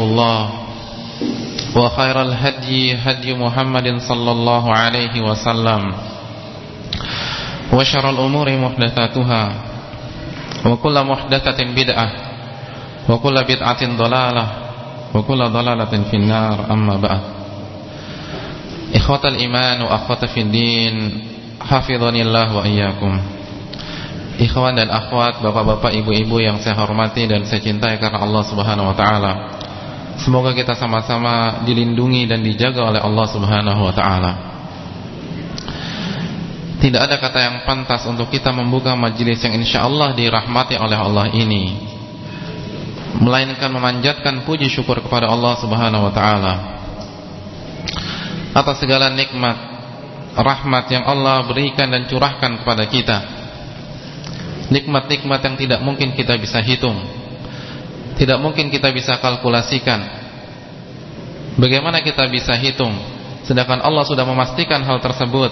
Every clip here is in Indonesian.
الله. وخير الهدي هدي محمد صلى الله عليه وسلم. وشر الأمور محدثاتها. وكل محدثة بدعة. وكل بدعة ضلالة. وكل ضلالة في النار. أما بعد. إخوة الإيمان وأخوة في الدين حفظني الله وإياكم. Ikhwan dan akhwat, bapak-bapak, ibu-ibu yang saya hormati dan saya cintai karena Allah Subhanahu wa taala. Semoga kita sama-sama dilindungi dan dijaga oleh Allah Subhanahu wa taala. Tidak ada kata yang pantas untuk kita membuka majelis yang insyaallah dirahmati oleh Allah ini. Melainkan memanjatkan puji syukur kepada Allah Subhanahu wa taala atas segala nikmat rahmat yang Allah berikan dan curahkan kepada kita. Nikmat-nikmat yang tidak mungkin kita bisa hitung tidak mungkin kita bisa kalkulasikan bagaimana kita bisa hitung. Sedangkan Allah sudah memastikan hal tersebut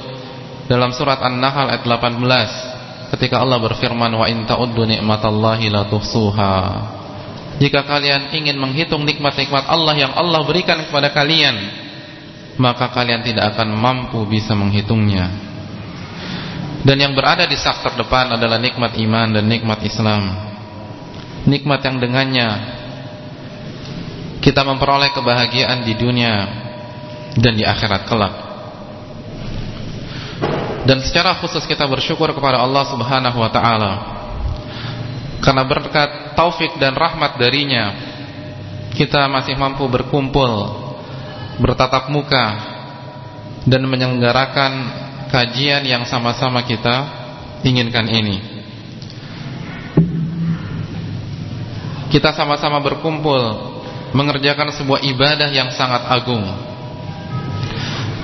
dalam surat An-Nahl ayat 18 ketika Allah berfirman wa in ta'uddu ni'matallahi la tuhsuha. Jika kalian ingin menghitung nikmat-nikmat Allah yang Allah berikan kepada kalian maka kalian tidak akan mampu bisa menghitungnya. Dan yang berada di sak terdepan adalah nikmat iman dan nikmat Islam. Nikmat yang dengannya kita memperoleh kebahagiaan di dunia dan di akhirat kelak. Dan secara khusus kita bersyukur kepada Allah Subhanahu wa taala karena berkat taufik dan rahmat darinya kita masih mampu berkumpul bertatap muka dan menyelenggarakan kajian yang sama-sama kita inginkan ini. Kita sama-sama berkumpul mengerjakan sebuah ibadah yang sangat agung.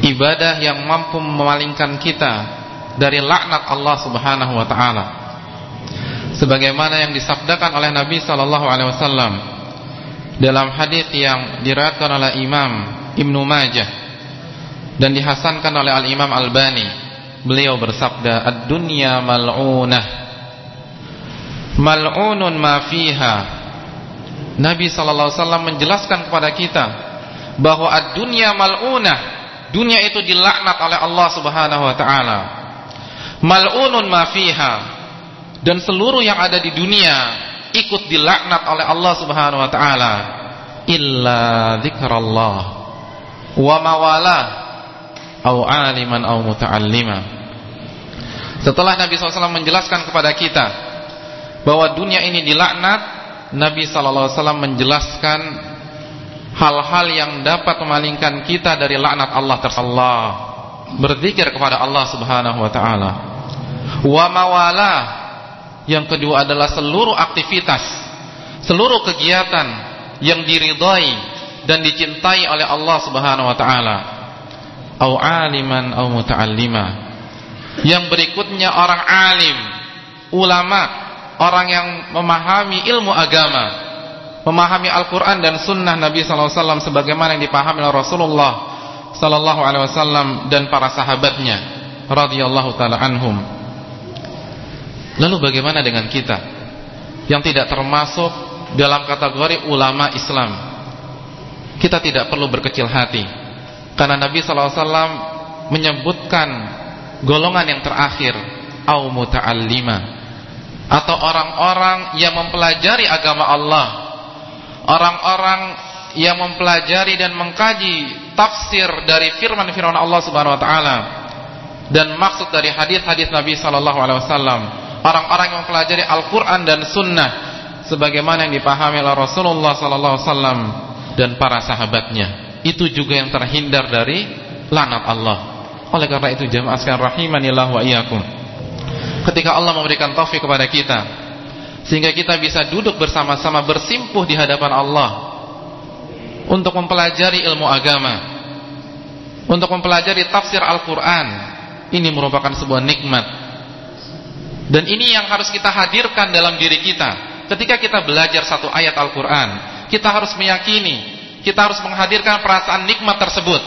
Ibadah yang mampu memalingkan kita dari laknat Allah Subhanahu wa taala. Sebagaimana yang disabdakan oleh Nabi sallallahu alaihi wasallam dalam hadis yang diriwayatkan oleh Imam Ibnu Majah dan dihasankan oleh Al-Imam Al-Bani. Beliau bersabda, "Ad-dunya mal'unah." Mal'unun ma fiha. Nabi sallallahu alaihi wasallam menjelaskan kepada kita bahwa ad-dunya mal'unah. Dunia itu dilaknat oleh Allah Subhanahu wa taala. Mal'unun ma fiha. Dan seluruh yang ada di dunia ikut dilaknat oleh Allah Subhanahu wa taala illa dzikrallah wa mawalah au aliman au muta'allima. Setelah Nabi SAW menjelaskan kepada kita bahwa dunia ini dilaknat, Nabi SAW menjelaskan hal-hal yang dapat memalingkan kita dari laknat Allah tersallah. Berzikir kepada Allah Subhanahu wa taala. Wa mawalah yang kedua adalah seluruh aktivitas, seluruh kegiatan yang diridhai dan dicintai oleh Allah Subhanahu wa taala au aliman au muta'allima. Yang berikutnya orang alim, ulama, orang yang memahami ilmu agama, memahami Al-Qur'an dan sunnah Nabi sallallahu alaihi wasallam sebagaimana yang dipahami oleh Rasulullah sallallahu alaihi wasallam dan para sahabatnya radhiyallahu taala anhum. Lalu bagaimana dengan kita yang tidak termasuk dalam kategori ulama Islam? Kita tidak perlu berkecil hati karena Nabi SAW menyebutkan golongan yang terakhir au muta'allima atau orang-orang yang mempelajari agama Allah. Orang-orang yang mempelajari dan mengkaji tafsir dari firman-firman Allah Subhanahu wa taala dan maksud dari hadis-hadis Nabi sallallahu alaihi wasallam. Orang-orang yang mempelajari Al-Qur'an dan sunnah sebagaimana yang dipahami oleh Rasulullah sallallahu dan para sahabatnya itu juga yang terhindar dari lanat Allah. Oleh karena itu jemaah sekalian rahimanillah wa iyyakum. Ketika Allah memberikan taufik kepada kita. Sehingga kita bisa duduk bersama-sama bersimpuh di hadapan Allah. Untuk mempelajari ilmu agama, untuk mempelajari tafsir Al-Qur'an, ini merupakan sebuah nikmat. Dan ini yang harus kita hadirkan dalam diri kita. Ketika kita belajar satu ayat Al-Qur'an, kita harus meyakini kita harus menghadirkan perasaan nikmat tersebut.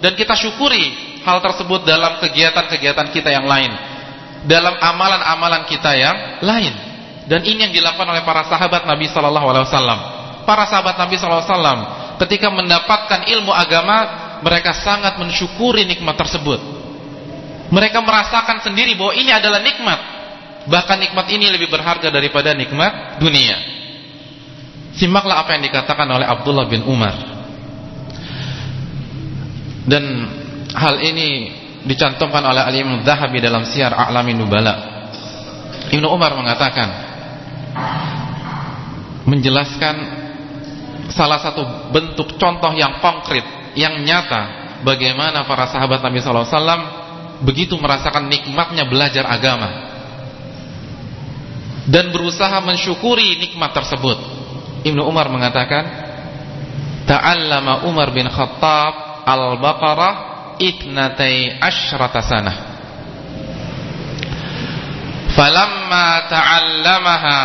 Dan kita syukuri hal tersebut dalam kegiatan-kegiatan kita yang lain dalam amalan-amalan kita yang lain. Dan ini yang dilakukan oleh para sahabat Nabi sallallahu alaihi wasallam. Para sahabat Nabi SAW ketika mendapatkan ilmu agama mereka sangat mensyukuri nikmat tersebut. Mereka merasakan sendiri bahwa ini adalah nikmat. Bahkan nikmat ini lebih berharga daripada nikmat dunia. Simaklah apa yang dikatakan oleh Abdullah bin Umar. Dan hal ini dicantumkan oleh Al-Imam Zahabi dalam Syiar A'lamin Nubala Ibnu Umar mengatakan menjelaskan salah satu bentuk contoh yang konkret, yang nyata bagaimana para sahabat Nabi wasallam begitu merasakan nikmatnya belajar agama dan berusaha mensyukuri nikmat tersebut. Ibnu Umar mengatakan, "Ta'allama Umar bin Khattab Al-Baqarah itnatai asyrata sanah." falamma ta'allamaha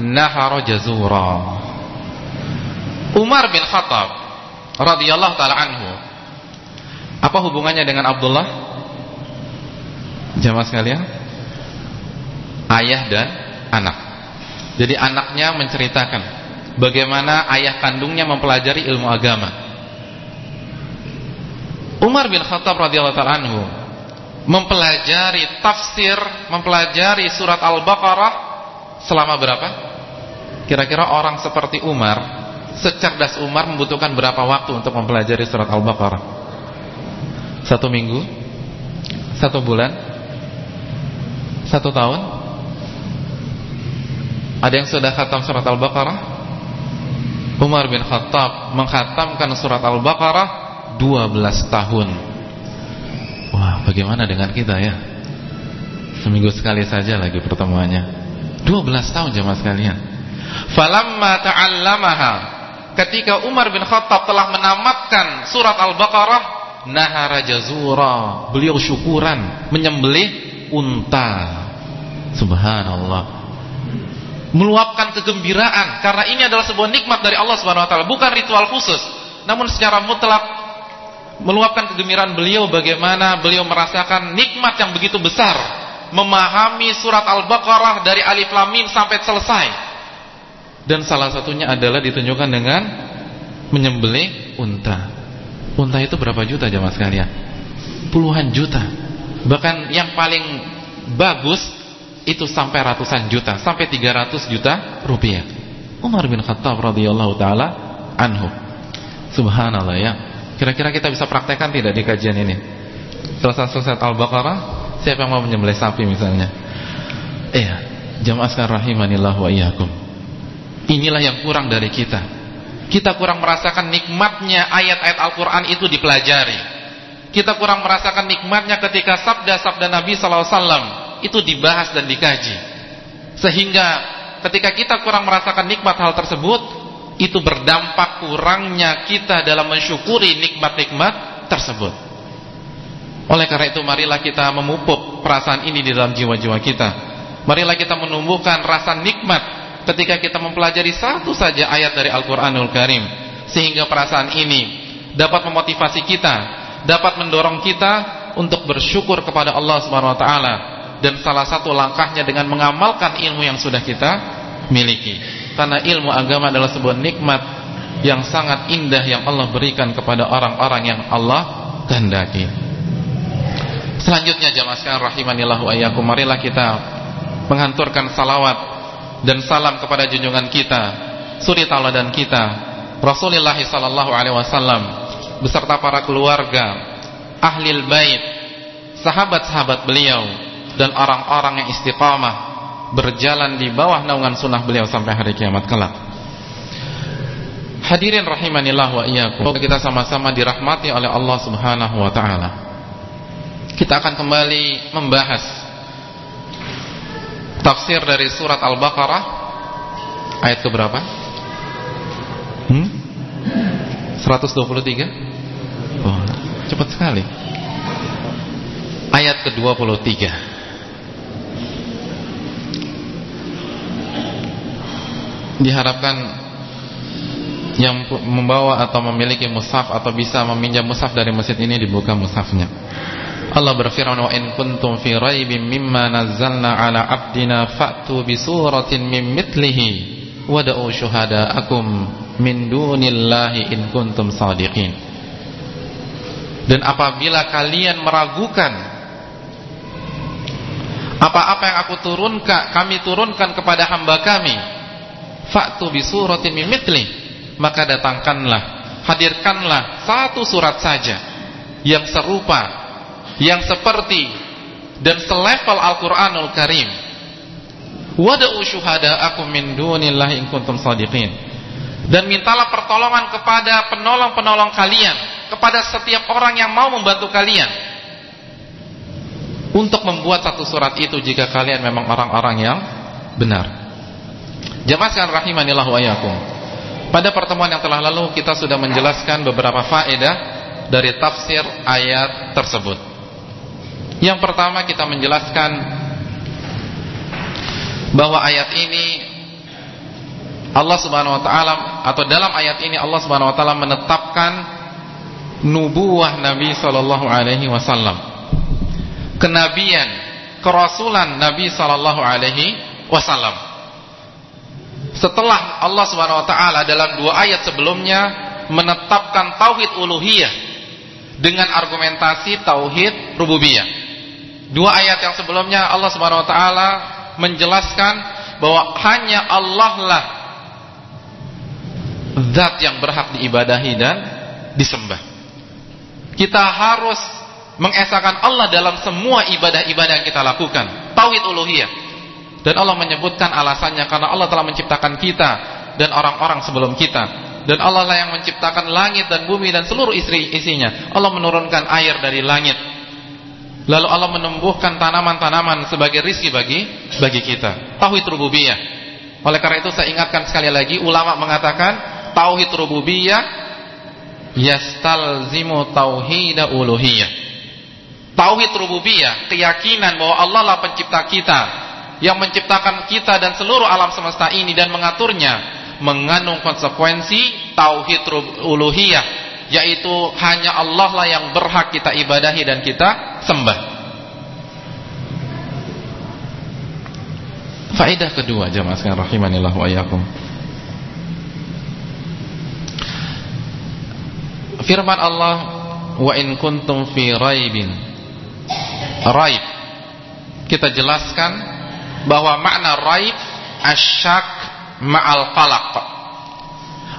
nahara jazura. Umar bin Khattab radhiyallahu taala anhu apa hubungannya dengan Abdullah? Jamaah sekalian ayah dan anak. Jadi anaknya menceritakan bagaimana ayah kandungnya mempelajari ilmu agama Umar bin Khattab radhiyallahu taala anhu mempelajari tafsir, mempelajari surat Al-Baqarah selama berapa? Kira-kira orang seperti Umar, secerdas Umar membutuhkan berapa waktu untuk mempelajari surat Al-Baqarah? Satu minggu? Satu bulan? Satu tahun? Ada yang sudah khatam surat Al-Baqarah? Umar bin Khattab mengkhatamkan surat Al-Baqarah 12 tahun. Wah bagaimana dengan kita ya? Seminggu sekali saja lagi pertemuannya. 12 tahun jemaah sekalian. Falamma ta'allamaha. Ketika Umar bin Khattab telah menamatkan surat Al-Baqarah Nahara jazura. Beliau syukuran Menyembelih unta. Subhanallah. Meluapkan kegembiraan Karena ini adalah sebuah nikmat dari Allah Subhanahu Wa Taala. Bukan ritual khusus. Namun secara mutlak meluapkan kegembiraan beliau bagaimana beliau merasakan nikmat yang begitu besar memahami surat Al-Baqarah dari alif lam mim sampai selesai. Dan salah satunya adalah ditunjukkan dengan menyembelih unta. Unta itu berapa juta jemaah sekalian? Puluhan juta. Bahkan yang paling bagus itu sampai ratusan juta, sampai 300 juta rupiah. Umar bin Khattab radhiyallahu taala anhu. Subhanallah ya. Kira-kira kita bisa praktekkan tidak di kajian ini? Selesai-selesai Al-Baqarah, siapa yang mau menyembelih sapi misalnya? Iya, jamaah sekalian rahimanillah wa iyyakum. Inilah yang kurang dari kita. Kita kurang merasakan nikmatnya ayat-ayat Al-Qur'an itu dipelajari. Kita kurang merasakan nikmatnya ketika sabda-sabda Nabi sallallahu alaihi wasallam itu dibahas dan dikaji. Sehingga ketika kita kurang merasakan nikmat hal tersebut, itu berdampak kurangnya kita dalam mensyukuri nikmat-nikmat tersebut. Oleh karena itu marilah kita memupuk perasaan ini di dalam jiwa-jiwa kita. Marilah kita menumbuhkan rasa nikmat ketika kita mempelajari satu saja ayat dari Al-Qur'anul Karim sehingga perasaan ini dapat memotivasi kita, dapat mendorong kita untuk bersyukur kepada Allah Subhanahu wa taala dan salah satu langkahnya dengan mengamalkan ilmu yang sudah kita miliki karena ilmu agama adalah sebuah nikmat yang sangat indah yang Allah berikan kepada orang-orang yang Allah kehendaki. Selanjutnya jamaah sekalian rahimanillah wa iyyakum marilah kita menghanturkan salawat dan salam kepada junjungan kita, suri tauladan kita, Rasulullah sallallahu alaihi wasallam beserta para keluarga, ahli bait, sahabat-sahabat beliau dan orang-orang yang istiqamah berjalan di bawah naungan sunnah beliau sampai hari kiamat kelak. Hadirin rahimanillah wa iyyakum. Kita sama-sama dirahmati oleh Allah Subhanahu wa taala. Kita akan kembali membahas tafsir dari surat Al-Baqarah ayat ke berapa? Hmm? 123? Oh, cepat sekali. Ayat ke-23. Diharapkan yang membawa atau memiliki mushaf atau bisa meminjam mushaf dari masjid ini dibuka mushafnya. Allah berfirman wa in kuntum fi raibin mimma nazzalna ala abdina fa'tu bi suratin min mithlihi wad'u syuhada'akum min dunillahi in kuntum sadiqin dan apabila kalian meragukan apa-apa yang aku turunkan kami turunkan kepada hamba kami fa'tu bi suratin min mithli. Maka datangkanlah hadirkanlah satu surat saja yang serupa yang seperti dan selevel Al-Qur'anul Karim. Wad'u syuhada'akum min dunillahi in kuntum shadiqin dan mintalah pertolongan kepada penolong-penolong kalian kepada setiap orang yang mau membantu kalian. Untuk membuat satu surat itu jika kalian memang orang-orang yang benar jamaah sekalian rahimanillah wa pada pertemuan yang telah lalu kita sudah menjelaskan beberapa faedah dari tafsir ayat tersebut yang pertama kita menjelaskan bahwa ayat ini Allah Subhanahu wa taala atau dalam ayat ini Allah Subhanahu wa taala menetapkan nubuah Nabi sallallahu alaihi wasallam. Kenabian, kerasulan Nabi sallallahu alaihi wasallam. Setelah Allah Subhanahu wa taala dalam dua ayat sebelumnya menetapkan tauhid uluhiyah dengan argumentasi tauhid rububiyah. Dua ayat yang sebelumnya Allah Subhanahu wa taala menjelaskan bahwa hanya Allah lah zat yang berhak diibadahi dan disembah. Kita harus mengesahkan Allah dalam semua ibadah-ibadah yang kita lakukan. Tauhid uluhiyah. Dan Allah menyebutkan alasannya karena Allah telah menciptakan kita dan orang-orang sebelum kita. Dan Allah lah yang menciptakan langit dan bumi dan seluruh istri isinya. Allah menurunkan air dari langit Lalu Allah menumbuhkan tanaman-tanaman sebagai rizki bagi bagi kita. Tauhid rububiyah. Oleh karena itu saya ingatkan sekali lagi ulama mengatakan tauhid rububiyah yastalzimu tauhid uluhiyah. Tauhid rububiyah, keyakinan bahwa Allah lah pencipta kita yang menciptakan kita dan seluruh alam semesta ini dan mengaturnya mengandung konsekuensi tauhid uluhiyah yaitu hanya Allah lah yang berhak kita ibadahi dan kita sembah. Faedah kedua jemaah sekalian rahimanillah wa iyyakum. Firman Allah wa in kuntum fi raibin. Raib. Kita jelaskan bahwa makna raib asyak ma'al qalaq.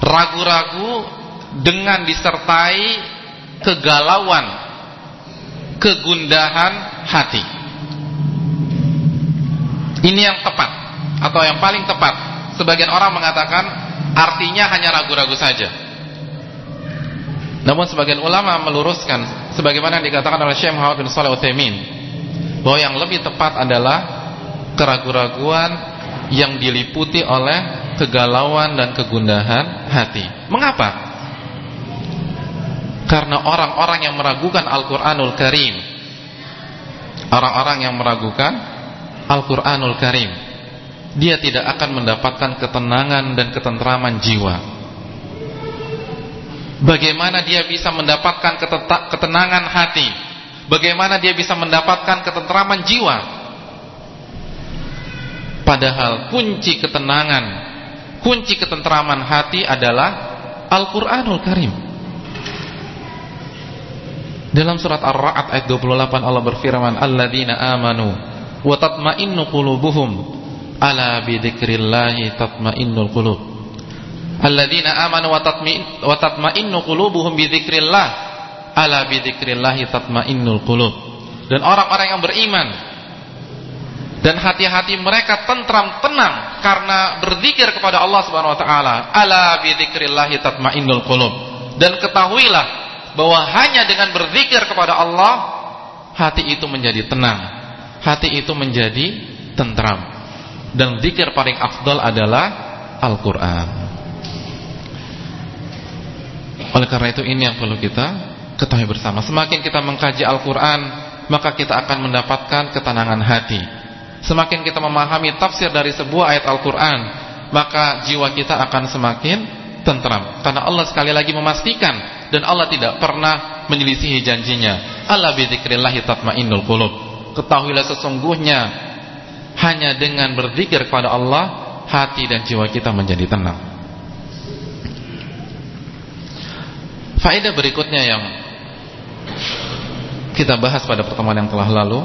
Ragu-ragu dengan disertai kegalauan, kegundahan hati. Ini yang tepat atau yang paling tepat. Sebagian orang mengatakan artinya hanya ragu-ragu saja. Namun sebagian ulama meluruskan sebagaimana dikatakan oleh Syekh Muhammad bin Shalih Utsaimin bahwa yang lebih tepat adalah keraguan-raguan yang diliputi oleh kegalauan dan kegundahan hati. Mengapa? Karena orang-orang yang meragukan Al-Quranul Karim. Orang-orang yang meragukan Al-Quranul Karim. Dia tidak akan mendapatkan ketenangan dan ketentraman jiwa. Bagaimana dia bisa mendapatkan ketenangan hati? Bagaimana dia bisa mendapatkan ketentraman jiwa Padahal kunci ketenangan Kunci ketentraman hati adalah Al-Quranul Karim dalam surat Ar-Ra'd ayat 28 Allah berfirman, "Alladzina amanu wa tatma'innu qulubuhum ala bi dzikrillahi tatma'innul qulub." Alladzina amanu wa tatma'in wa tatma'innu qulubuhum bi dzikrillah ala bi dzikrillahi tatma'innul qulub. Dan orang-orang yang beriman dan hati-hati mereka tentram tenang karena berzikir kepada Allah Subhanahu wa taala. Ala bi dzikrillahi tatma'innul qulub. Dan ketahuilah bahwa hanya dengan berzikir kepada Allah hati itu menjadi tenang, hati itu menjadi tentram. Dan zikir paling afdal adalah Al-Qur'an. Oleh karena itu ini yang perlu kita ketahui bersama. Semakin kita mengkaji Al-Qur'an, maka kita akan mendapatkan ketenangan hati. Semakin kita memahami tafsir dari sebuah ayat Al-Qur'an, maka jiwa kita akan semakin tentram. Karena Allah sekali lagi memastikan dan Allah tidak pernah menyelisihi janjinya. Allah bidzikrillah tatmainnul qulub. Ketahuilah sesungguhnya hanya dengan berzikir kepada Allah hati dan jiwa kita menjadi tenang. Faedah berikutnya yang kita bahas pada pertemuan yang telah lalu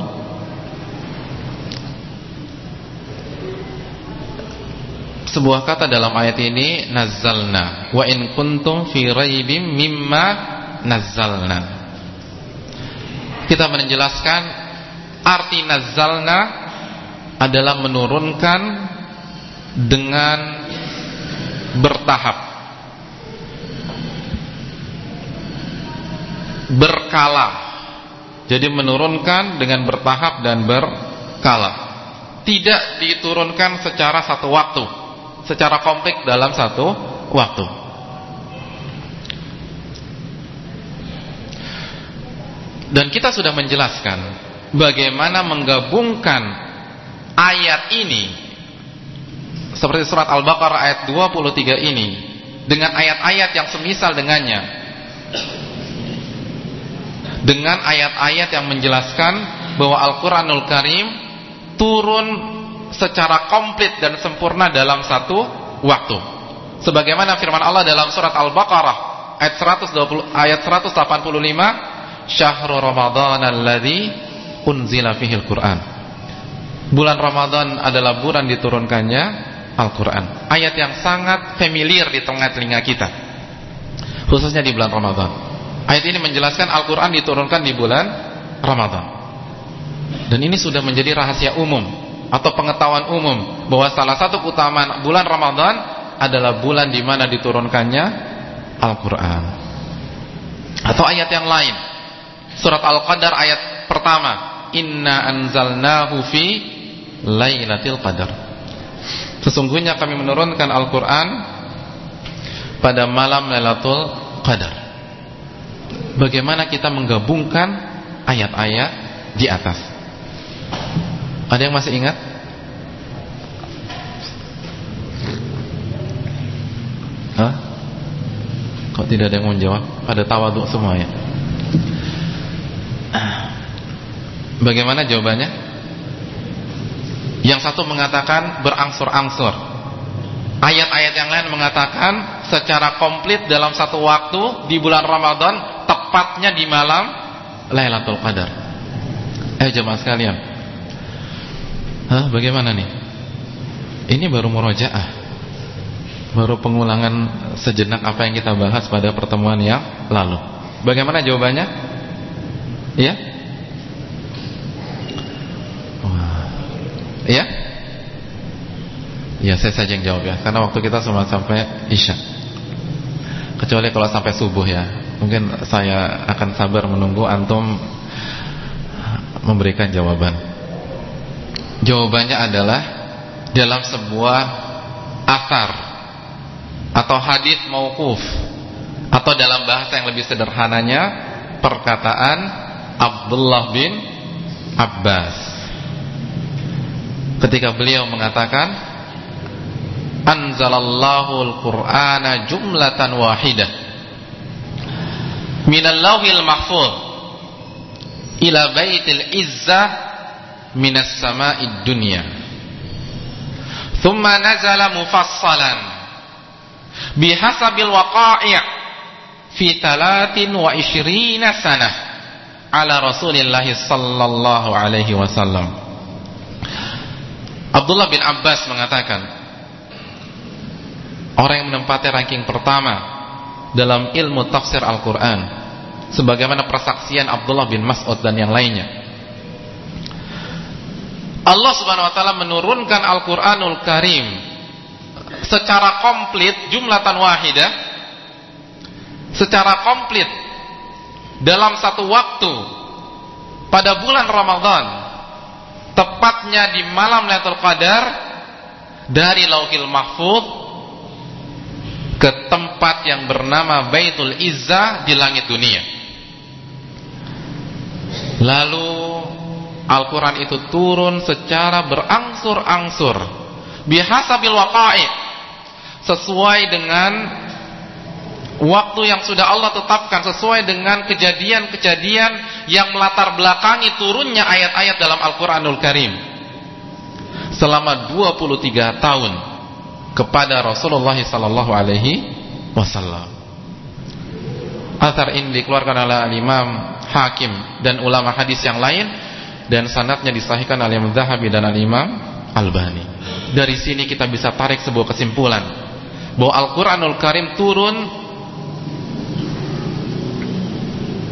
sebuah kata dalam ayat ini nazzalna wa in kuntum fi raibim mimma nazzalna. Kita menjelaskan arti nazzalna adalah menurunkan dengan bertahap. Berkala. Jadi menurunkan dengan bertahap dan berkala. Tidak diturunkan secara satu waktu secara komplit dalam satu waktu. Dan kita sudah menjelaskan bagaimana menggabungkan ayat ini seperti surat Al-Baqarah ayat 23 ini dengan ayat-ayat yang semisal dengannya. Dengan ayat-ayat yang menjelaskan bahwa Al-Quranul Karim turun secara komplit dan sempurna dalam satu waktu. Sebagaimana firman Allah dalam surat Al-Baqarah ayat 120 ayat 185 syahrul ramadhan alladzi unzila fihil Qur'an. Bulan Ramadan adalah bulan diturunkannya Al-Quran. Ayat yang sangat familiar di tengah telinga kita Khususnya di bulan Ramadan. Ayat ini menjelaskan Al-Quran diturunkan di bulan Ramadan. Dan ini sudah menjadi rahasia umum Atau pengetahuan umum Bahwa salah satu keutamaan bulan Ramadan Adalah bulan di mana diturunkannya Al-Quran Atau ayat yang lain Surat Al-Qadar ayat pertama Inna anzalnahu fi Lailatul Qadar Sesungguhnya kami menurunkan Al-Quran pada malam Lailatul Qadar. Bagaimana kita menggabungkan ayat-ayat di atas? Ada yang masih ingat? Hah? Kok tidak ada yang menjawab? Pada tawaduk semua ya? Bagaimana jawabannya? Yang satu mengatakan berangsur-angsur. Ayat-ayat yang lain mengatakan secara komplit dalam satu waktu di bulan Ramadan, tepatnya di malam Lailatul Qadar. Eh jemaah sekalian. Hah, bagaimana nih? Ini baru murojaah. Baru pengulangan sejenak apa yang kita bahas pada pertemuan yang lalu. Bagaimana jawabannya? Ya? Iya? Ya saya saja yang jawab ya Karena waktu kita cuma sampai Isya Kecuali kalau sampai subuh ya Mungkin saya akan sabar menunggu Antum Memberikan jawaban Jawabannya adalah Dalam sebuah Asar Atau hadis maukuf Atau dalam bahasa yang lebih sederhananya Perkataan Abdullah bin Abbas. Ketika beliau mengatakan anzalallahu al-qur'ana jumlatan wahidah minal lauhil mahfuz ila baitil izzah minas sama'id dunya. Thumma nazala mufassalan bihasabil waqa'i' fi talatin wa ishrina sanah ala rasulillahi sallallahu alaihi wasallam. Abdullah bin Abbas mengatakan Orang yang menempati ranking pertama Dalam ilmu tafsir Al-Quran Sebagaimana persaksian Abdullah bin Mas'ud dan yang lainnya Allah subhanahu wa ta'ala menurunkan Al-Quranul Karim Secara komplit Jumlatan wahidah Secara komplit Dalam satu waktu Pada bulan Ramadhan tepatnya di malam Lailatul Qadar dari Lauhil Mahfuz ke tempat yang bernama Baitul Izzah di langit dunia. Lalu Al-Quran itu turun secara berangsur-angsur. Bihasabil waqa'i. Sesuai dengan waktu yang sudah Allah tetapkan. Sesuai dengan kejadian-kejadian yang melatar belakangi turunnya ayat-ayat dalam Al-Qur'anul Karim. Selama 23 tahun kepada Rasulullah sallallahu alaihi wasallam. Ini dikeluarkan oleh Imam Hakim dan ulama hadis yang lain dan sanadnya disahihkan oleh Imam Zahabi dan Imam Albani. Dari sini kita bisa tarik sebuah kesimpulan bahwa Al-Qur'anul Karim turun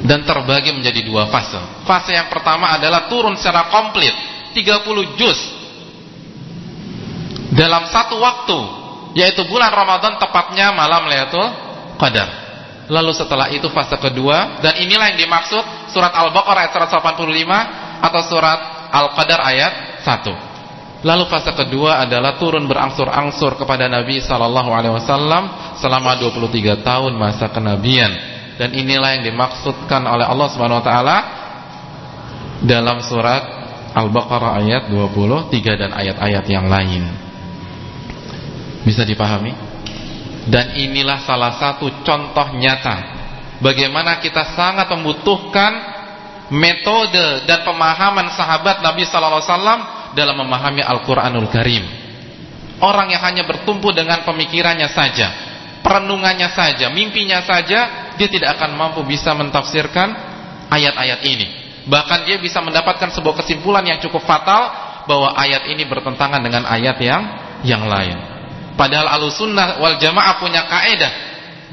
dan terbagi menjadi dua fase. Fase yang pertama adalah turun secara komplit 30 juz dalam satu waktu yaitu bulan Ramadan tepatnya malam Lailatul Qadar. Lalu setelah itu fase kedua dan inilah yang dimaksud surat Al-Baqarah ayat 185 atau surat Al-Qadar ayat 1. Lalu fase kedua adalah turun berangsur-angsur kepada Nabi sallallahu alaihi wasallam selama 23 tahun masa kenabian dan inilah yang dimaksudkan oleh Allah Subhanahu wa taala dalam surat Al-Baqarah ayat 23 dan ayat-ayat yang lain. Bisa dipahami? Dan inilah salah satu contoh nyata bagaimana kita sangat membutuhkan metode dan pemahaman sahabat Nabi sallallahu alaihi wasallam dalam memahami Al-Qur'anul Karim. Orang yang hanya bertumpu dengan pemikirannya saja, perenungannya saja, mimpinya saja dia tidak akan mampu bisa mentafsirkan ayat-ayat ini. Bahkan dia bisa mendapatkan sebuah kesimpulan yang cukup fatal bahwa ayat ini bertentangan dengan ayat yang yang lain. Padahal Ahlussunnah wal Jamaah punya kaedah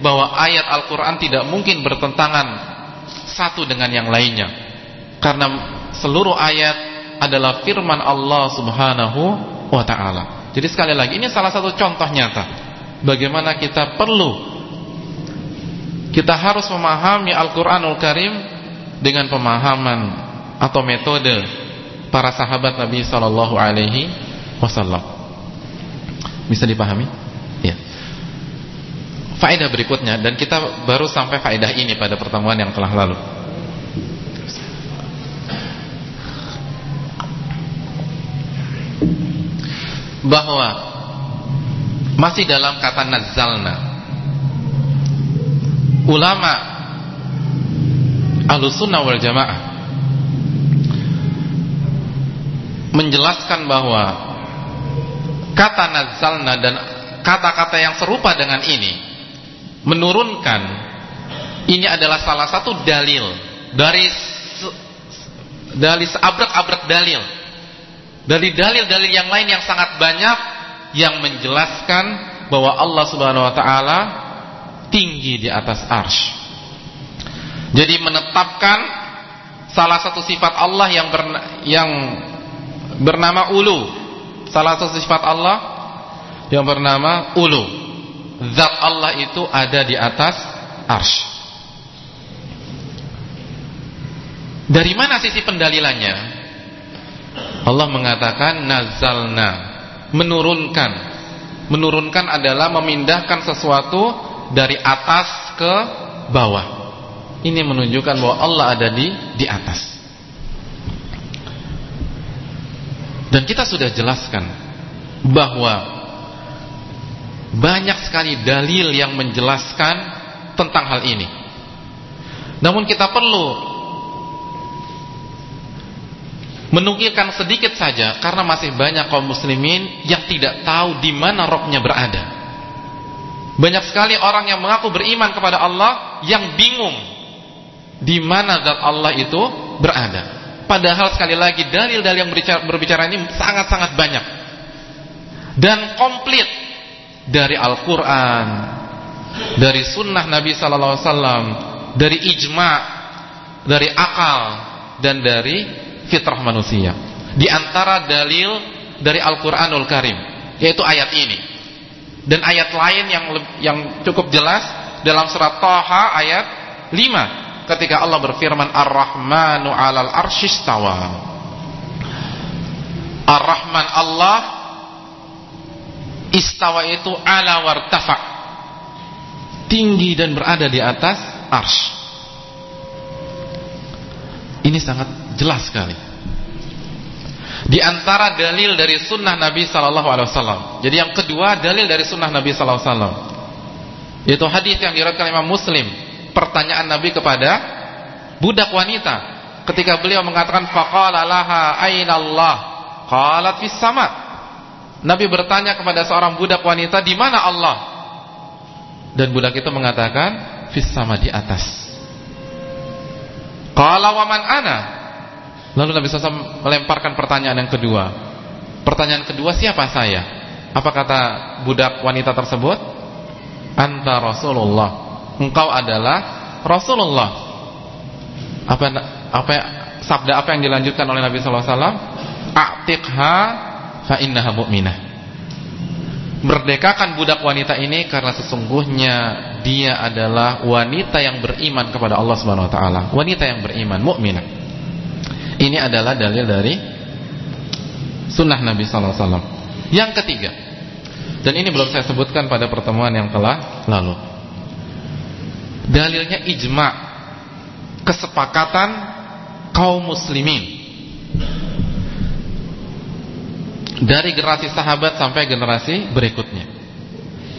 bahwa ayat Al-Qur'an tidak mungkin bertentangan satu dengan yang lainnya. Karena seluruh ayat adalah firman Allah Subhanahu wa taala. Jadi sekali lagi ini salah satu contoh nyata bagaimana kita perlu kita harus memahami Al-Quranul Karim dengan pemahaman atau metode para sahabat Nabi Sallallahu Alaihi Wasallam. Bisa dipahami? Faedah berikutnya dan kita baru sampai faedah ini pada pertemuan yang telah lalu. Bahwa masih dalam kata nazalna ulama Ahlussunnah wal Jamaah menjelaskan bahwa kata nazalna dan kata-kata yang serupa dengan ini menurunkan. Ini adalah salah satu dalil dari dari seabrek-abrek dalil. Dari dalil-dalil yang lain yang sangat banyak yang menjelaskan bahwa Allah Subhanahu wa taala tinggi di atas arsh. Jadi menetapkan salah satu sifat Allah yang berna yang bernama ulu. Salah satu sifat Allah yang bernama ulu zat Allah itu ada di atas arsh dari mana sisi pendalilannya Allah mengatakan nazalna menurunkan menurunkan adalah memindahkan sesuatu dari atas ke bawah. Ini menunjukkan bahwa Allah ada di di atas. Dan kita sudah jelaskan bahwa banyak sekali dalil yang menjelaskan tentang hal ini. Namun kita perlu menukilkan sedikit saja karena masih banyak kaum muslimin yang tidak tahu di mana rohnya berada. Banyak sekali orang yang mengaku beriman kepada Allah yang bingung di mana zat Allah itu berada. Padahal sekali lagi dalil-dalil yang berbicara, berbicara ini sangat-sangat banyak dan komplit dari Al-Quran, dari Sunnah Nabi Sallallahu Alaihi Wasallam, dari ijma, dari akal dan dari fitrah manusia. Di antara dalil dari Al-Quranul Karim, yaitu ayat ini dan ayat lain yang yang cukup jelas dalam surat Taha ayat 5 ketika Allah berfirman Ar-Rahmanu 'alal arsyistawa Ar-Rahman Allah istawa itu ala wartafa tinggi dan berada di atas arsy ini sangat jelas sekali di antara dalil dari sunnah Nabi Sallallahu Alaihi Wasallam. Jadi yang kedua dalil dari sunnah Nabi Sallallahu Alaihi Wasallam. Yaitu hadis yang diriwayatkan Imam Muslim. Pertanyaan Nabi kepada budak wanita ketika beliau mengatakan faqala laha aina? Qalat fis sama. Nabi bertanya kepada seorang budak wanita, "Di mana Allah?" Dan budak itu mengatakan, "Fis sama di atas." Qala wa man ana? Lalu Nabi SAW melemparkan pertanyaan yang kedua. Pertanyaan kedua, siapa saya? Apa kata budak wanita tersebut? Anta Rasulullah. Engkau adalah Rasulullah. Apa apa sabda apa yang dilanjutkan oleh Nabi sallallahu alaihi wasallam? Fa innaha mu'minah. Merdekakan budak wanita ini karena sesungguhnya dia adalah wanita yang beriman kepada Allah Subhanahu wa taala, wanita yang beriman, mukminah. Ini adalah dalil dari sunnah Nabi sallallahu alaihi wasallam. Yang ketiga, dan ini belum saya sebutkan pada pertemuan yang telah lalu. Dalilnya ijma, kesepakatan kaum muslimin dari generasi sahabat sampai generasi berikutnya.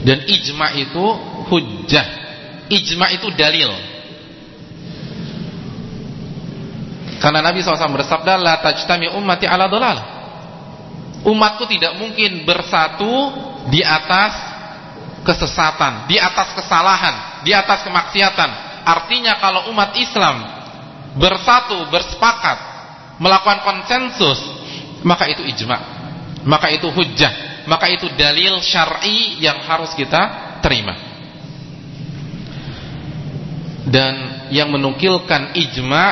Dan ijma itu hujjah. Ijma itu dalil. Karena Nabi SAW bersabda, La tajtami ummati ala dolal. Umatku tidak mungkin bersatu di atas kesesatan, di atas kesalahan, di atas kemaksiatan. Artinya kalau umat Islam bersatu, bersepakat, melakukan konsensus, maka itu ijma maka itu hujjah, maka itu dalil syar'i yang harus kita terima. Dan yang menukilkan ijma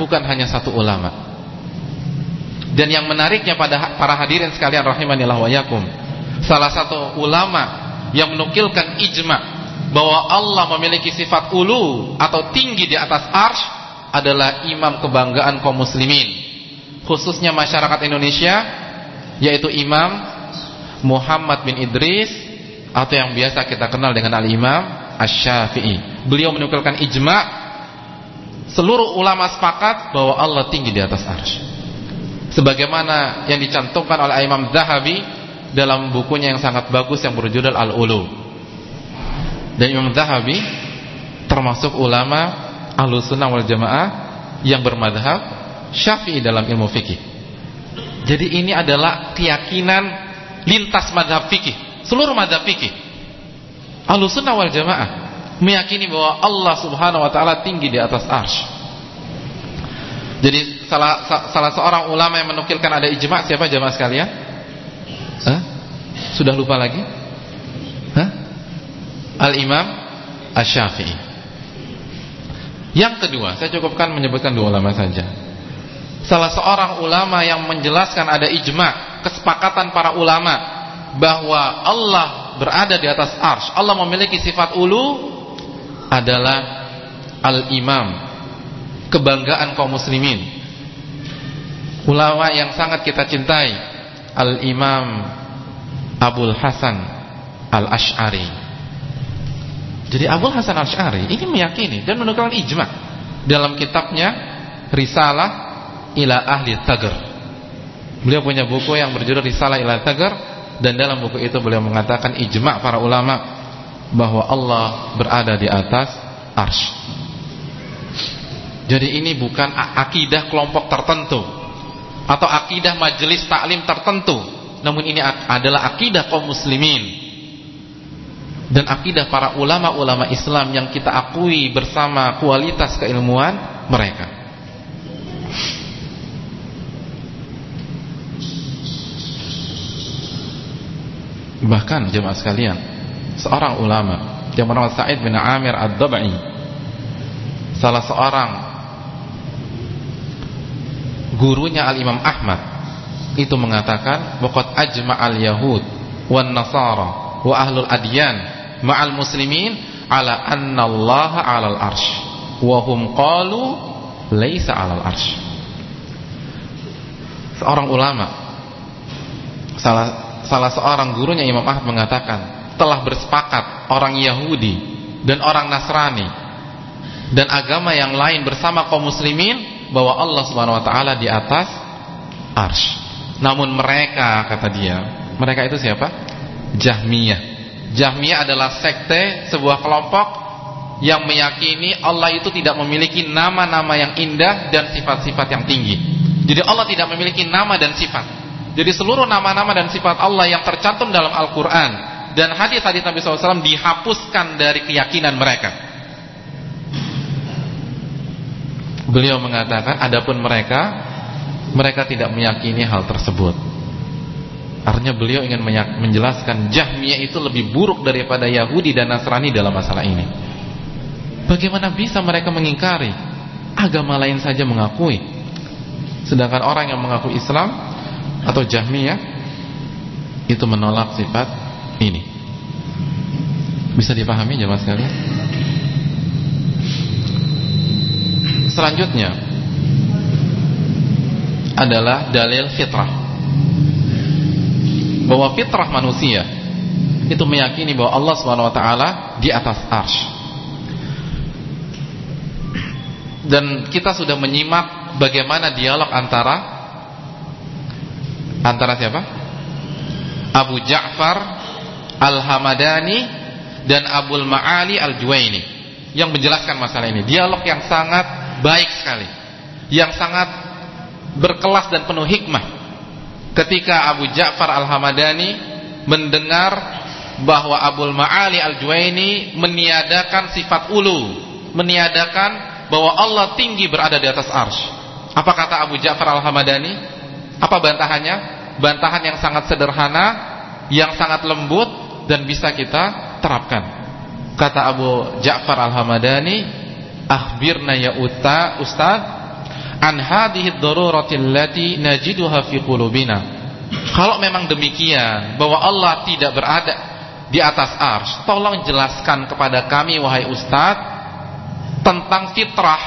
bukan hanya satu ulama. Dan yang menariknya pada para hadirin sekalian rahimanillah wa yakum, salah satu ulama yang menukilkan ijma bahwa Allah memiliki sifat ulu atau tinggi di atas arsh adalah imam kebanggaan kaum muslimin khususnya masyarakat Indonesia yaitu Imam Muhammad bin Idris atau yang biasa kita kenal dengan Al-Imam Asy-Syafi'i. Beliau menukilkan ijma seluruh ulama sepakat bahwa Allah tinggi di atas arsy. Sebagaimana yang dicantumkan oleh Imam Zahabi dalam bukunya yang sangat bagus yang berjudul Al-Ulu. Dan Imam Zahabi termasuk ulama Ahlussunnah wal Jamaah yang bermadhab Syafi'i dalam ilmu fikih. Jadi ini adalah keyakinan lintas madhab fikih, seluruh madhab fikih. Ahlussunnah wal jamaah meyakini bahwa Allah subhanahu wa ta'ala tinggi di atas arsh. Jadi salah salah seorang ulama yang menukilkan ada ijma siapa jamaah sekalian? Hah? Sudah lupa lagi? Hah? Al-Imam Asy-Syafi'i. Yang kedua, saya cukupkan menyebutkan dua ulama saja salah seorang ulama yang menjelaskan ada ijma, kesepakatan para ulama bahwa Allah berada di atas arsh, Allah memiliki sifat ulu adalah al-imam, kebanggaan kaum muslimin. Ulama yang sangat kita cintai, al-imam Abul Hasan al-Ash'ari. Jadi Abul Hasan al-Ash'ari ini meyakini dan menukilkan ijma dalam kitabnya Risalah ila ahli tagar. Beliau punya buku yang berjudul Risalah ila tagar dan dalam buku itu beliau mengatakan ijma' para ulama bahwa Allah berada di atas arsy. Jadi ini bukan akidah kelompok tertentu atau akidah majelis taklim tertentu, namun ini adalah akidah kaum muslimin dan akidah para ulama-ulama Islam yang kita akui bersama kualitas keilmuan mereka. Bahkan jemaah sekalian, seorang ulama bernama Sa'id bin Amir Ad-Dabai salah seorang gurunya Al-Imam Ahmad itu mengatakan waqad ajma'al yahud wan nasara wa ahlul adyan ma'al muslimin ala anna Allah 'alal arsh wa hum qalu laisa 'alal arsh. Seorang ulama salah salah seorang gurunya Imam Ahmad mengatakan telah bersepakat orang Yahudi dan orang Nasrani dan agama yang lain bersama kaum muslimin bahwa Allah Subhanahu wa taala di atas arsy. Namun mereka kata dia, mereka itu siapa? Jahmiyah. Jahmiyah adalah sekte sebuah kelompok yang meyakini Allah itu tidak memiliki nama-nama yang indah dan sifat-sifat yang tinggi. Jadi Allah tidak memiliki nama dan sifat Jadi seluruh nama-nama dan sifat Allah yang tercantum dalam Al-Quran dan hadis-hadis Nabi SAW dihapuskan dari keyakinan mereka. Beliau mengatakan, adapun mereka, mereka tidak meyakini hal tersebut. Artinya beliau ingin menjelaskan Jahmiyah itu lebih buruk daripada Yahudi dan Nasrani dalam masalah ini. Bagaimana bisa mereka mengingkari agama lain saja mengakui, sedangkan orang yang mengaku Islam atau Jahmiyah itu menolak sifat ini. Bisa dipahami jemaah sekalian? Selanjutnya adalah dalil fitrah. Bahwa fitrah manusia itu meyakini bahwa Allah Subhanahu wa taala di atas arsy. Dan kita sudah menyimak bagaimana dialog antara Antara siapa? Abu Ja'far Al-Hamadani dan Abul Ma'ali Al-Juwaini yang menjelaskan masalah ini. Dialog yang sangat baik sekali. Yang sangat berkelas dan penuh hikmah. Ketika Abu Ja'far Al-Hamadani mendengar bahwa Abul Ma'ali Al-Juwaini meniadakan sifat ulu, meniadakan bahwa Allah tinggi berada di atas arsy. Apa kata Abu Ja'far Al-Hamadani? Apa bantahannya? Bantahan yang sangat sederhana, yang sangat lembut dan bisa kita terapkan. Kata Abu Ja'far Al-Hamadani, "Akhbirna ya uta Ustaz an hadhihi ad-darurati allati najiduha fi qulubina." Kalau memang demikian bahwa Allah tidak berada di atas ars, tolong jelaskan kepada kami wahai Ustaz tentang fitrah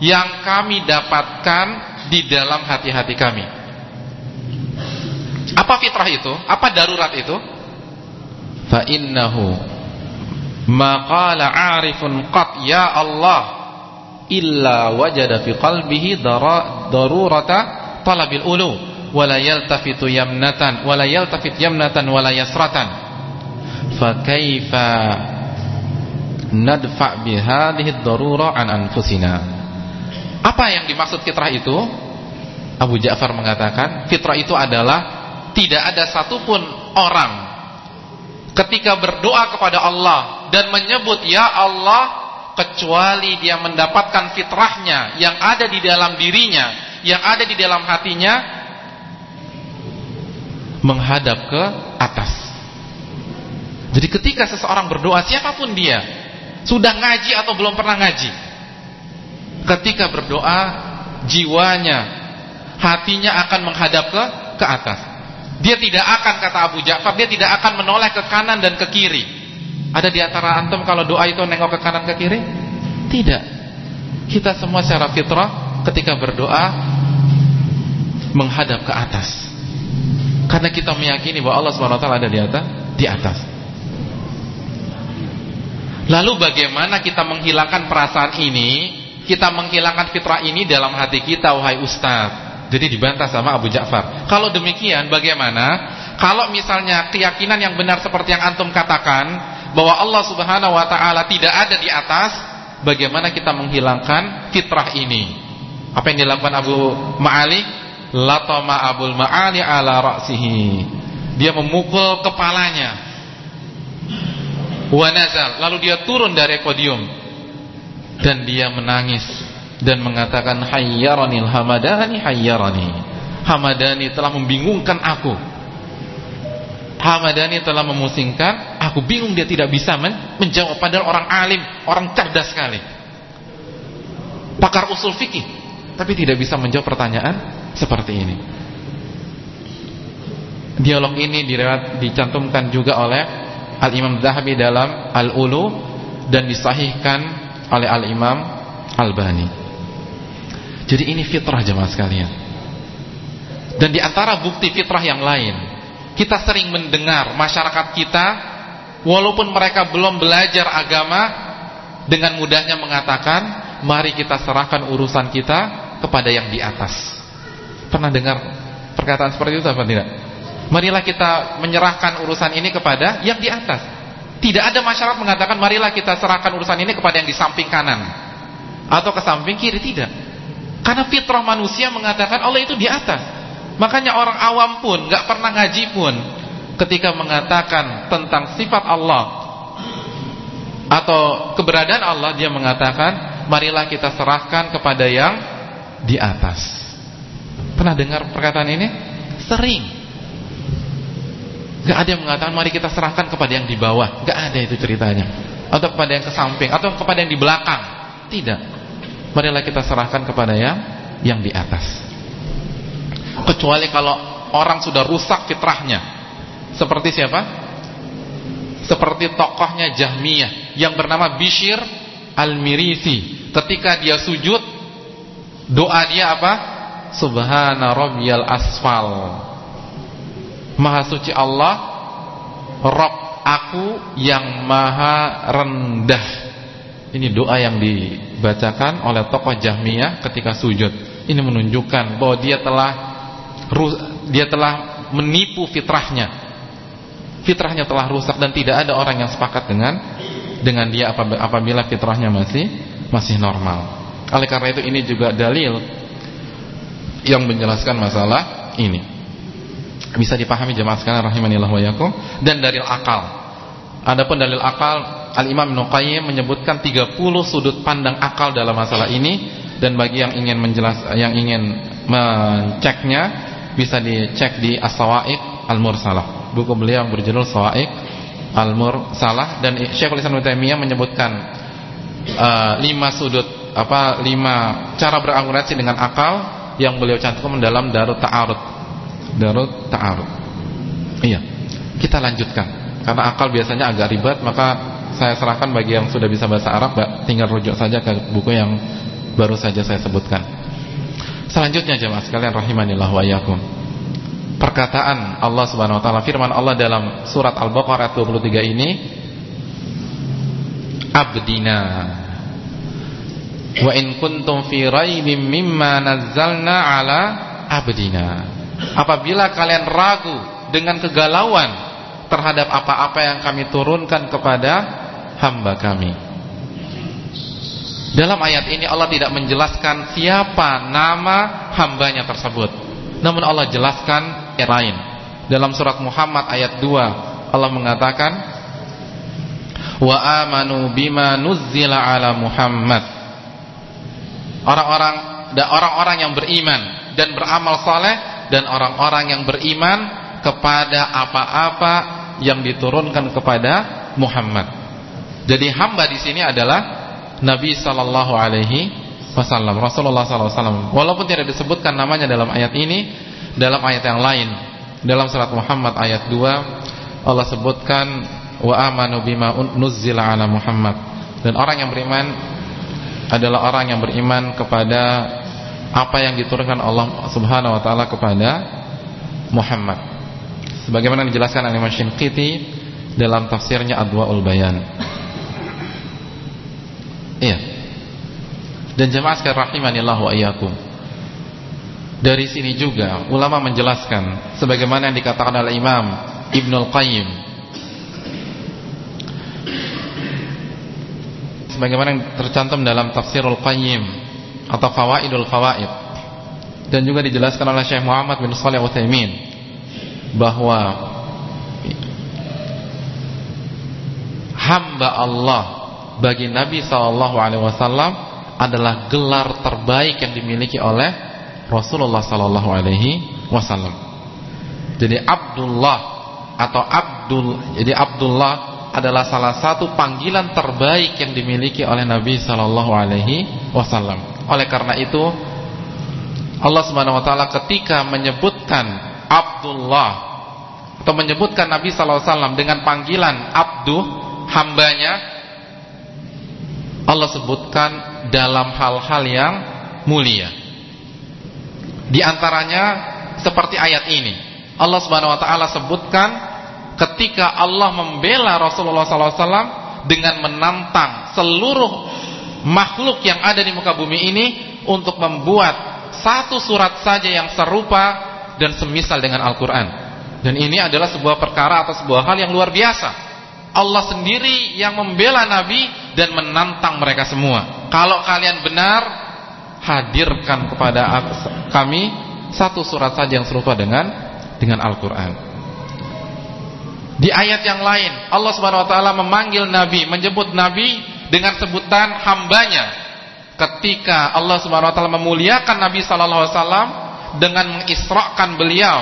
yang kami dapatkan di dalam hati-hati kami. Apa fitrah itu? Apa darurat itu? Fa innahu ma qala 'arifun qat ya Allah illa wajada fi qalbihi darurata talabil ulu wala yaltafitu yamnatan wala yaltafit yamnatan wala yasratan fa kaifa nadfa bi hadhihi darura an anfusina apa yang dimaksud fitrah itu Abu Ja'far mengatakan fitrah itu adalah tidak ada satupun orang ketika berdoa kepada Allah dan menyebut ya Allah kecuali dia mendapatkan fitrahnya yang ada di dalam dirinya, yang ada di dalam hatinya menghadap ke atas. Jadi ketika seseorang berdoa siapa pun dia, sudah ngaji atau belum pernah ngaji, ketika berdoa jiwanya, hatinya akan menghadap ke ke atas. Dia tidak akan kata Abu Ja'far, dia tidak akan menoleh ke kanan dan ke kiri. Ada di antara antum kalau doa itu nengok ke kanan ke kiri? Tidak. Kita semua secara fitrah ketika berdoa menghadap ke atas. Karena kita meyakini bahwa Allah SWT ada di atas, di atas. Lalu bagaimana kita menghilangkan perasaan ini? Kita menghilangkan fitrah ini dalam hati kita wahai ustaz. Jadi dibantah sama Abu Ja'far. Kalau demikian bagaimana kalau misalnya keyakinan yang benar seperti yang antum katakan bahwa Allah Subhanahu wa taala tidak ada di atas, bagaimana kita menghilangkan fitrah ini? Apa yang dilakukan Abu Ma'ali? Latama Abul Ma'ali ala ra'sihi. Dia memukul kepalanya. Wa nazal, lalu dia turun dari podium dan dia menangis dan mengatakan hayyaranil hamadani hayyarani. Hamadani telah membingungkan aku. Hamadani telah memusingkan, aku bingung dia tidak bisa men menjawab padahal orang alim, orang cerdas sekali. Pakar usul fikih, tapi tidak bisa menjawab pertanyaan seperti ini. Dialog ini dicantumkan juga oleh Al-Imam Zahabi dalam Al-Ulu dan disahihkan oleh Al-Imam Al-Bani. Jadi ini fitrah jemaah sekalian. Dan di antara bukti fitrah yang lain, kita sering mendengar masyarakat kita walaupun mereka belum belajar agama dengan mudahnya mengatakan, mari kita serahkan urusan kita kepada yang di atas. Pernah dengar perkataan seperti itu apa tidak? Marilah kita menyerahkan urusan ini kepada yang di atas. Tidak ada masyarakat mengatakan marilah kita serahkan urusan ini kepada yang di samping kanan atau ke samping kiri tidak. Karena fitrah manusia mengatakan Allah itu di atas. Makanya orang awam pun nggak pernah ngaji pun ketika mengatakan tentang sifat Allah atau keberadaan Allah dia mengatakan marilah kita serahkan kepada yang di atas. Pernah dengar perkataan ini? Sering. Gak ada yang mengatakan mari kita serahkan kepada yang di bawah. Gak ada itu ceritanya. Atau kepada yang ke samping atau kepada yang di belakang. Tidak. Marilah kita serahkan kepada yang yang di atas. Kecuali kalau orang sudah rusak fitrahnya. Seperti siapa? seperti tokohnya Jahmiyah yang bernama Bishir Al-Mirisi. Ketika dia sujud doa dia apa? Subhana rabbiyal asfal. Maha suci Allah Rob aku yang maha rendah Ini doa yang dibacakan oleh tokoh Jahmiyah ketika sujud. Ini menunjukkan bahwa dia telah dia telah menipu fitrahnya. Fitrahnya telah rusak dan tidak ada orang yang sepakat dengan dengan dia apabila fitrahnya masih masih normal. Oleh karena itu ini juga dalil yang menjelaskan masalah ini. Bisa dipahami jemaah sekalian rahimanillah wa yakum dan dalil akal. Adapun dalil akal Al-Imam Ibnu menyebutkan 30 sudut pandang akal dalam masalah ini dan bagi yang ingin menjelas yang ingin menceknya bisa dicek di As-Sawa'iq Al-Mursalah. Buku beliau yang berjudul Sawa'iq Al-Mursalah dan Syekhul Islam Taimiyah menyebutkan uh, sudut apa lima cara berargumentasi dengan akal yang beliau cantumkan dalam Darut Ta'arud. Darut Ta'arud. Iya. Kita lanjutkan. Karena akal biasanya agak ribet, maka saya serahkan bagi yang sudah bisa bahasa Arab, tinggal rujuk saja ke buku yang baru saja saya sebutkan. Selanjutnya jemaah sekalian rahimanillah wa iyyakum. Perkataan Allah Subhanahu wa taala firman Allah dalam surat Al-Baqarah 23 ini abdina wa in kuntum fi raibim mimma nazzalna ala abdina apabila kalian ragu dengan kegalauan terhadap apa-apa yang kami turunkan kepada hamba kami dalam ayat ini Allah tidak menjelaskan siapa nama hambanya tersebut. Namun Allah jelaskan yang lain. Dalam surat Muhammad ayat 2 Allah mengatakan wa amanu bima nuzzila ala Muhammad. Orang-orang dan orang-orang yang beriman dan beramal saleh dan orang-orang yang beriman kepada apa-apa yang diturunkan kepada Muhammad. Jadi hamba di sini adalah Nabi sallallahu alaihi wasallam, Rasulullah sallallahu alaihi wasallam. Walaupun tidak disebutkan namanya dalam ayat ini, dalam ayat yang lain, dalam surat Muhammad ayat 2 Allah sebutkan wa amanu bima nuzzila ala Muhammad. Dan orang yang beriman adalah orang yang beriman kepada apa yang diturunkan Allah Subhanahu wa taala kepada Muhammad. Sebagaimana dijelaskan oleh Imam Shinqiti dalam tafsirnya Adwaul Bayan. Iya. Dan jemaah sekalian rahimanillah wa iyyakum. Dari sini juga ulama menjelaskan sebagaimana yang dikatakan oleh Imam Ibnul Qayyim sebagaimana yang tercantum dalam Tafsirul Qayyim atau Fawaidul Fawaid dan juga dijelaskan oleh Syekh Muhammad bin Shalih Utsaimin bahwa hamba Allah bagi Nabi Wasallam adalah gelar terbaik yang dimiliki oleh Rasulullah Wasallam. Jadi Abdullah atau Abdul, jadi Abdullah adalah salah satu panggilan terbaik yang dimiliki oleh Nabi Wasallam. Oleh karena itu Allah Subhanahu Wa Taala ketika menyebutkan Abdullah atau menyebutkan Nabi Wasallam dengan panggilan Abduh hambanya Allah sebutkan dalam hal-hal yang mulia. Di antaranya seperti ayat ini. Allah Subhanahu wa taala sebutkan ketika Allah membela Rasulullah SAW dengan menantang seluruh makhluk yang ada di muka bumi ini untuk membuat satu surat saja yang serupa dan semisal dengan Al-Qur'an. Dan ini adalah sebuah perkara atau sebuah hal yang luar biasa. Allah sendiri yang membela Nabi dan menantang mereka semua. Kalau kalian benar, hadirkan kepada kami satu surat saja yang serupa dengan dengan Al-Qur'an. Di ayat yang lain Allah Subhanahu wa taala memanggil nabi, menyebut nabi dengan sebutan hambanya. Ketika Allah Subhanahu wa taala memuliakan Nabi sallallahu alaihi wasallam dengan mengisrakan beliau,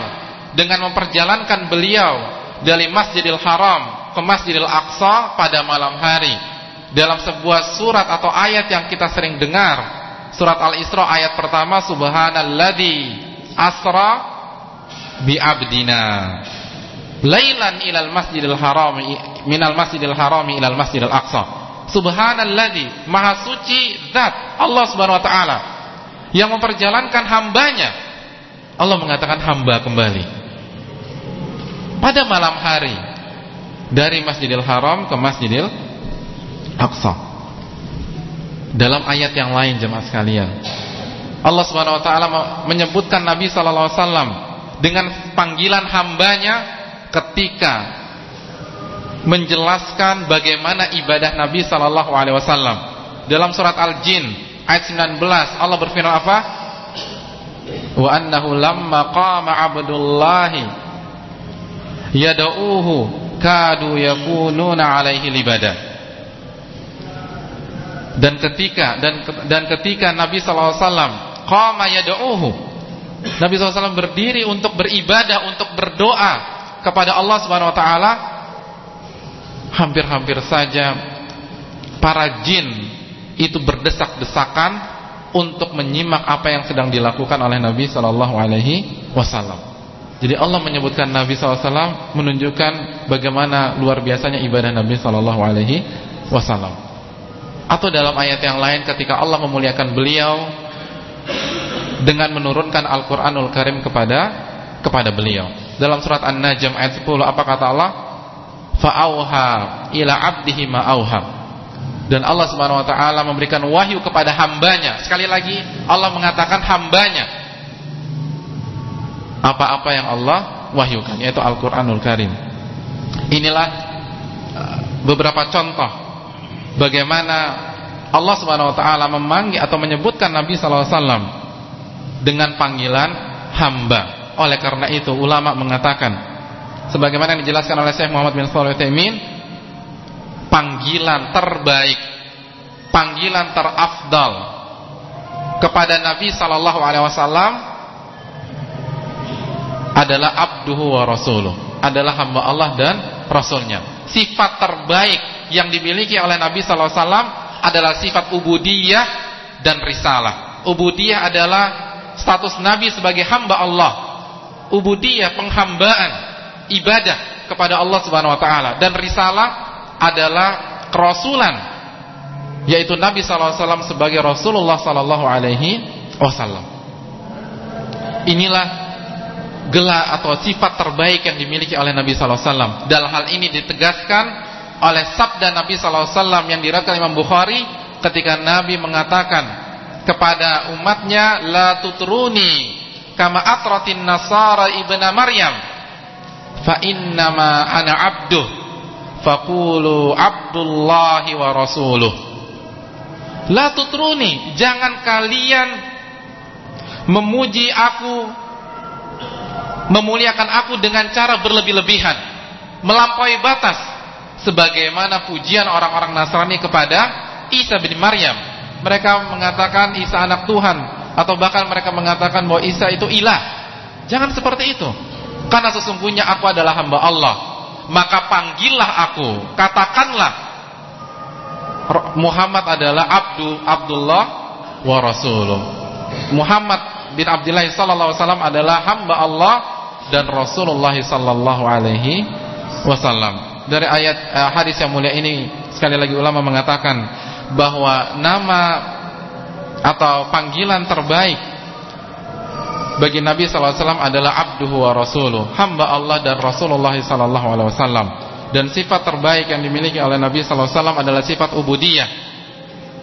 dengan memperjalankan beliau dari Masjidil Haram ke Masjidil Aqsa pada malam hari. Dalam sebuah surat atau ayat yang kita sering dengar, surat Al-Isra ayat pertama subhanalladzi asra bi abdina. Lailan ilal masjidil haram minal masjidil haram ilal masjidil aqsa. Subhanalladzi maha suci zat Allah subhanahu wa taala yang memperjalankan hambanya. Allah mengatakan hamba kembali. Pada malam hari dari masjidil haram ke masjidil aqsa dalam ayat yang lain jemaah sekalian Allah subhanahu wa taala menyebutkan Nabi sallallahu alaihi wasallam dengan panggilan hambanya ketika menjelaskan bagaimana ibadah Nabi sallallahu alaihi wasallam. Dalam surat Al-Jin ayat 19 Allah berfirman apa? Wa annahu lamma qama 'abdullahi yad'uuhu kadu yakununa alaihi libada. Dan ketika dan dan ketika Nabi sallallahu alaihi wasallam qama Nabi SAW berdiri untuk beribadah, untuk berdoa kepada Allah Subhanahu wa taala hampir-hampir saja para jin itu berdesak-desakan untuk menyimak apa yang sedang dilakukan oleh Nabi wasallam. Jadi Allah menyebutkan Nabi SAW menunjukkan bagaimana luar biasanya ibadah Nabi Wasallam. Atau dalam ayat yang lain ketika Allah memuliakan beliau dengan menurunkan Al-Quranul Karim kepada kepada beliau. Dalam surat An-Najm ayat 10 apa kata Allah? Fa'auha ila abdihi ma'auha. Dan Allah Subhanahu wa taala memberikan wahyu kepada hambanya. Sekali lagi Allah mengatakan hambanya. Apa-apa yang Allah wahyukan yaitu Al-Qur'anul Karim. Inilah uh, beberapa contoh bagaimana Allah Subhanahu wa taala memanggil atau menyebutkan Nabi sallallahu alaihi wasallam dengan panggilan hamba. Oleh karena itu ulama mengatakan sebagaimana yang dijelaskan oleh Syekh Muhammad bin Shalih Utsaimin panggilan terbaik, panggilan terafdal kepada Nabi sallallahu alaihi wasallam adalah abduhu wa rasuluh, adalah hamba Allah dan rasulnya. Sifat terbaik yang dimiliki oleh Nabi sallallahu alaihi wasallam adalah sifat ubudiyah dan risalah. Ubudiyah adalah status Nabi sebagai hamba Allah ubudiyah penghambaan ibadah kepada Allah Subhanahu wa taala dan risalah adalah kerasulan yaitu Nabi sallallahu alaihi wasallam sebagai Rasulullah sallallahu alaihi wasallam. Inilah gelar atau sifat terbaik yang dimiliki oleh Nabi sallallahu alaihi wasallam. Dalam hal ini ditegaskan oleh sabda Nabi sallallahu alaihi wasallam yang diriwayatkan Imam Bukhari ketika Nabi mengatakan kepada umatnya la tutruni kama atratin nasara ibna maryam fa innama ana abduh faqulu abdullahi wa rasuluh. La tutruni jangan kalian memuji aku memuliakan aku dengan cara berlebih-lebihan melampaui batas sebagaimana pujian orang-orang Nasrani kepada Isa bin Maryam mereka mengatakan Isa anak Tuhan atau bahkan mereka mengatakan bahwa Isa itu ilah. Jangan seperti itu. Karena sesungguhnya aku adalah hamba Allah. Maka panggillah aku, katakanlah Muhammad adalah abdu Abdullah wa rasuluh. Muhammad bin Abdullah sallallahu alaihi wasallam adalah hamba Allah dan Rasulullah sallallahu alaihi wasallam. Dari ayat eh, hadis yang mulia ini sekali lagi ulama mengatakan bahwa nama atau panggilan terbaik bagi Nabi SAW adalah abduhu wa rasuluh hamba Allah dan Rasulullah SAW dan sifat terbaik yang dimiliki oleh Nabi SAW adalah sifat ubudiyah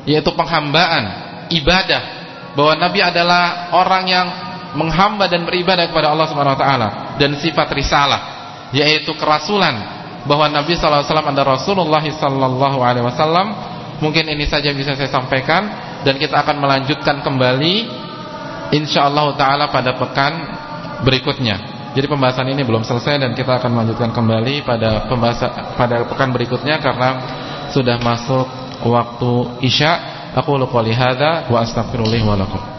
yaitu penghambaan ibadah. Bahwa Nabi adalah orang yang menghamba dan beribadah kepada Allah Subhanahu Wa Taala dan sifat risalah yaitu kerasulan bahwa Nabi SAW adalah Rasulullah SAW mungkin ini saja bisa saya sampaikan dan kita akan melanjutkan kembali insyaallah taala pada pekan berikutnya. Jadi pembahasan ini belum selesai dan kita akan melanjutkan kembali pada pembahasan pada pekan berikutnya karena sudah masuk waktu Isya. Aku lupa lihada wa.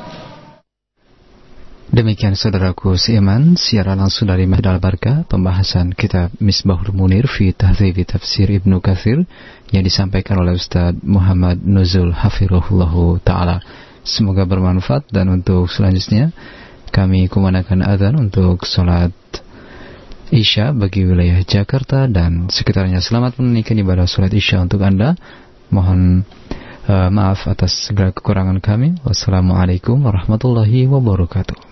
Demikian saudaraku seiman, siaran langsung dari Masjid Al-Barkah, pembahasan kitab Misbahul Munir fi Tahdzibi Tafsir Ibnu Katsir yang disampaikan oleh Ustaz Muhammad Nuzul Hafirullah taala. Semoga bermanfaat dan untuk selanjutnya kami kumanakan azan untuk salat Isya bagi wilayah Jakarta dan sekitarnya. Selamat menunaikan ibadah salat Isya untuk Anda. Mohon uh, maaf atas segala kekurangan kami. Wassalamualaikum warahmatullahi wabarakatuh.